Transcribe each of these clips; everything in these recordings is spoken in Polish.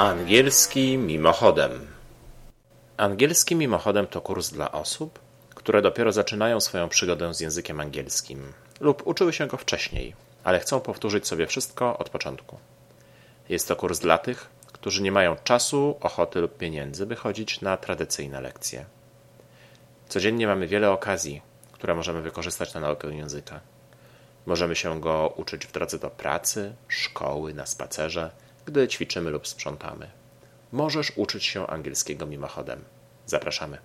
Angielski mimochodem. Angielski mimochodem to kurs dla osób, które dopiero zaczynają swoją przygodę z językiem angielskim lub uczyły się go wcześniej, ale chcą powtórzyć sobie wszystko od początku. Jest to kurs dla tych, którzy nie mają czasu, ochoty lub pieniędzy, by chodzić na tradycyjne lekcje. Codziennie mamy wiele okazji, które możemy wykorzystać na naukę języka. Możemy się go uczyć w drodze do pracy, szkoły, na spacerze, gdy ćwiczymy lub sprzątamy. Możesz uczyć się angielskiego mimochodem. Zapraszamy.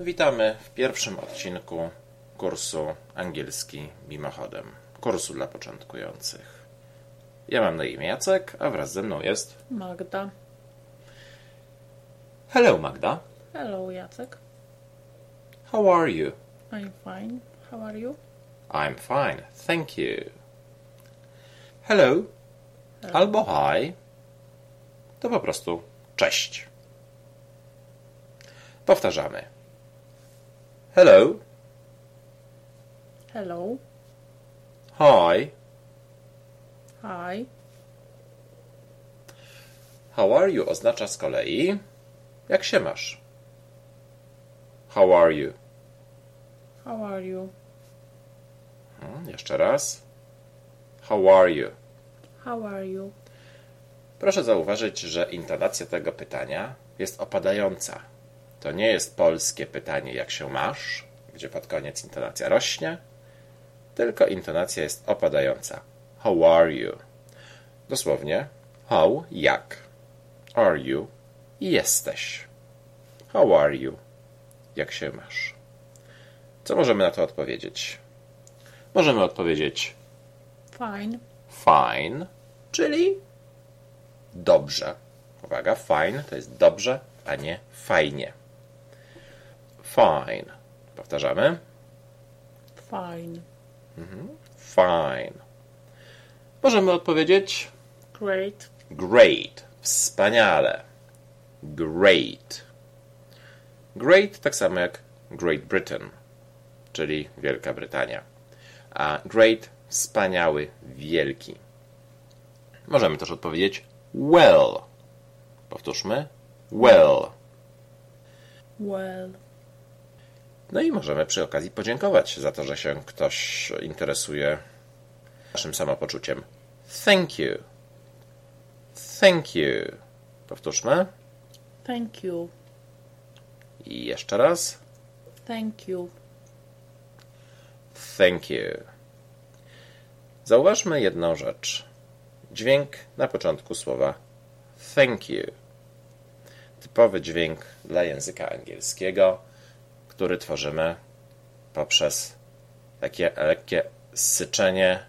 Witamy w pierwszym odcinku kursu angielski mimochodem. Kursu dla początkujących. Ja mam na imię Jacek, a wraz ze mną jest Magda. Hello Magda. Hello, Jacek. How are you? I'm fine. How are you? I'm fine, thank you. Hello, albo hi to po prostu cześć. Powtarzamy. Hello, Hello. hi, Hi. how are you oznacza z kolei jak się masz. How are you? How are you? Hmm, Jeszcze raz. How are you? How are you? Proszę zauważyć, że intonacja tego pytania jest opadająca. To nie jest polskie pytanie, jak się masz, gdzie pod koniec intonacja rośnie, tylko intonacja jest opadająca. How are you? Dosłownie, how, jak. Are you? Jesteś. How are you? Jak się masz? Co możemy na to odpowiedzieć? Możemy odpowiedzieć Fine. fine, czyli dobrze. Uwaga, fine to jest dobrze, a nie fajnie. Fine. Powtarzamy. Fine. Fine. Możemy odpowiedzieć Great. great. Wspaniale. Great. Great tak samo jak Great Britain, czyli Wielka Brytania. A great wspaniały, wielki. Możemy też odpowiedzieć well. Powtórzmy. Well. Well. No i możemy przy okazji podziękować za to, że się ktoś interesuje naszym samopoczuciem. Thank you. Thank you. Powtórzmy. Thank you. I jeszcze raz. Thank you. Thank you. Zauważmy jedną rzecz. Dźwięk na początku słowa thank you. Typowy dźwięk dla języka angielskiego, który tworzymy poprzez takie lekkie syczenie,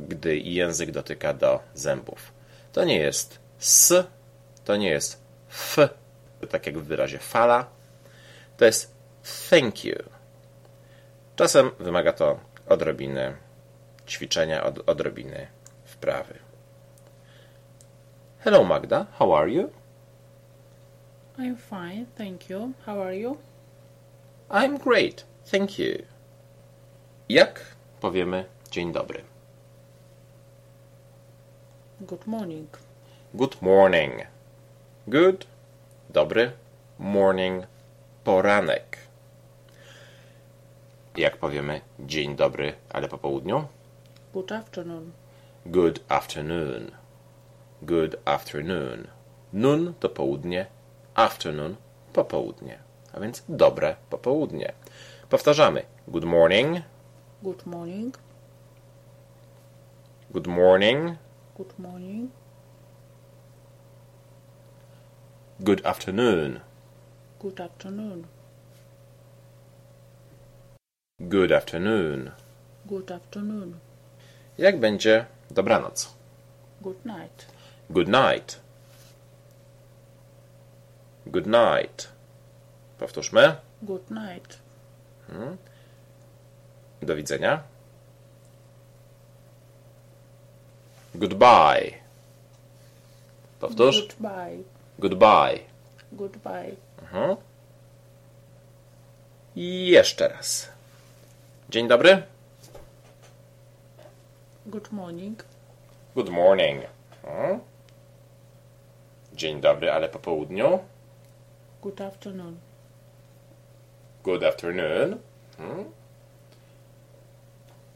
gdy język dotyka do zębów. To nie jest s, to nie jest f, tak jak w wyrazie fala. To jest thank you. Czasem wymaga to odrobiny ćwiczenia, od, odrobiny wprawy. Hello Magda, how are you? I'm fine. Thank you. How are you? I'm great, thank you. Jak powiemy dzień dobry? Good morning. Good morning. Good, dobry, morning, poranek. Jak powiemy dzień dobry, ale po południu? Good afternoon. Good afternoon. Good afternoon. Noon to południe, afternoon popołudnie. A więc dobre popołudnie. Powtarzamy. Good morning. Good morning. Good morning. Good morning. Good afternoon. Good afternoon. Good afternoon. Good afternoon. Jak będzie dobranoc? Good night. Good night. Good night. Powtórzmy. Good night. Do widzenia. Goodbye. Powtórz. Goodbye. Goodbye. Goodbye. Mhm. I jeszcze raz. Dzień dobry. Good morning. Good morning. Hmm? Dzień dobry, ale po południu. Good afternoon. Good afternoon. Hmm?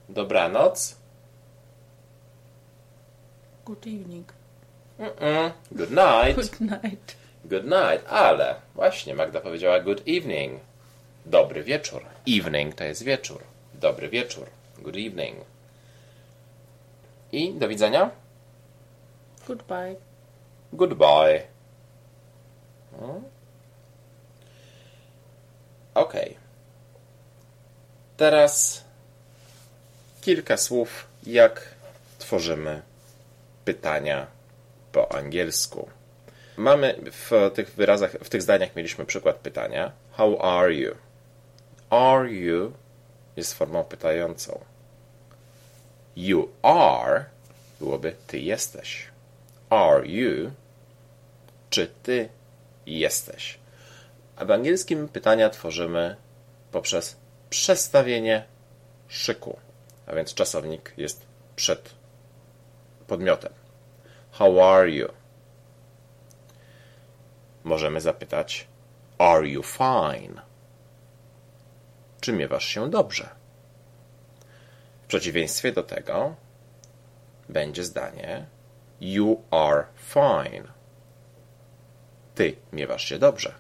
Dobranoc. Good evening. Mm-mm. Good night. Good night. Good night, ale właśnie Magda powiedziała good evening. Dobry wieczór. Evening to jest wieczór. Dobry wieczór. Good evening. I do widzenia. Goodbye. Goodbye. Hmm? Ok. Teraz kilka słów, jak tworzymy pytania po angielsku. Mamy w tych wyrazach, w tych zdaniach mieliśmy przykład pytania. How are you? Are you jest formą pytającą. You are byłoby ty jesteś. Are you? Czy ty jesteś? A w angielskim pytania tworzymy poprzez przestawienie szyku. A więc czasownik jest przed podmiotem. How are you? Możemy zapytać Are you fine? Czy miewasz się dobrze? W przeciwieństwie do tego będzie zdanie You are fine. Ty miewasz się dobrze.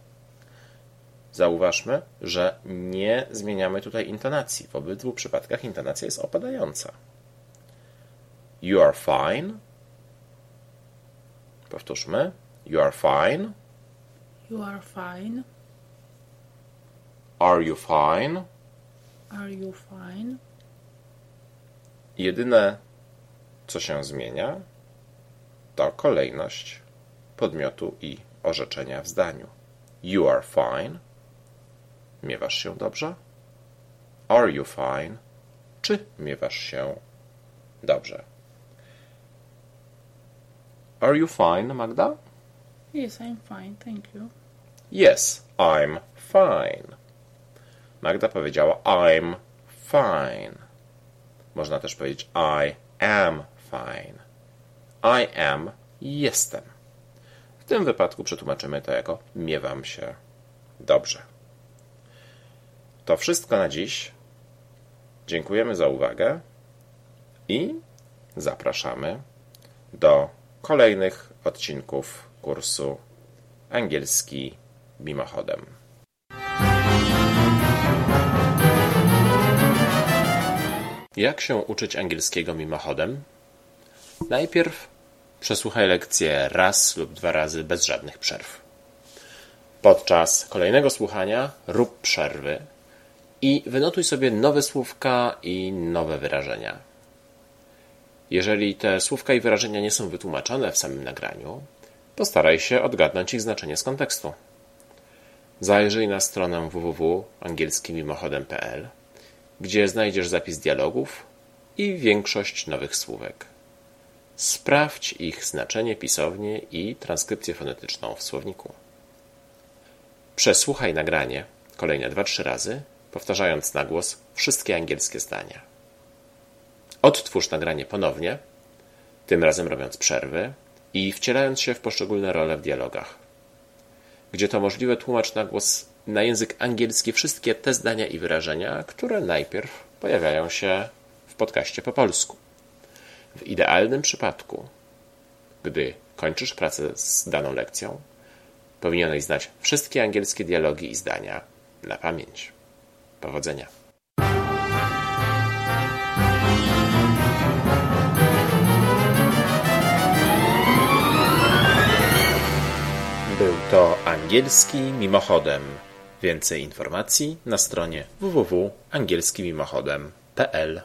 Zauważmy, że nie zmieniamy tutaj intonacji. W obydwu przypadkach intonacja jest opadająca. You are fine. Powtórzmy. You are fine. You are fine. Are you fine? Are you fine? Jedyne, co się zmienia, to kolejność podmiotu i orzeczenia w zdaniu. You are fine. Miewasz się dobrze? Are you fine? Czy miewasz się dobrze? Are you fine, Magda? Yes, I'm fine. Thank you. Yes, I'm fine. Magda powiedziała I'm fine. Można też powiedzieć I am fine. I am jestem. W tym wypadku przetłumaczymy to jako miewam się dobrze. To wszystko na dziś. Dziękujemy za uwagę i zapraszamy do kolejnych odcinków kursu angielski mimochodem. Jak się uczyć angielskiego mimochodem? Najpierw przesłuchaj lekcję raz lub dwa razy bez żadnych przerw. Podczas kolejnego słuchania rób przerwy i wynotuj sobie nowe słówka i nowe wyrażenia. Jeżeli te słówka i wyrażenia nie są wytłumaczone w samym nagraniu, postaraj się odgadnąć ich znaczenie z kontekstu. Zajrzyj na stronę www.angielskimimochodem.pl, gdzie znajdziesz zapis dialogów i większość nowych słówek. Sprawdź ich znaczenie pisownie i transkrypcję fonetyczną w słowniku. Przesłuchaj nagranie kolejne 2-3 razy, powtarzając na głos wszystkie angielskie zdania. Odtwórz nagranie ponownie, tym razem robiąc przerwy i wcielając się w poszczególne role w dialogach. Gdzie to możliwe, tłumacz na głos na język angielski wszystkie te zdania i wyrażenia, które najpierw pojawiają się w podcaście po polsku. W idealnym przypadku, gdy kończysz pracę z daną lekcją, powinieneś znać wszystkie angielskie dialogi i zdania na pamięć. Powodzenia. Był to angielski mimochodem. Więcej informacji na stronie www.angielskimimochodem.pl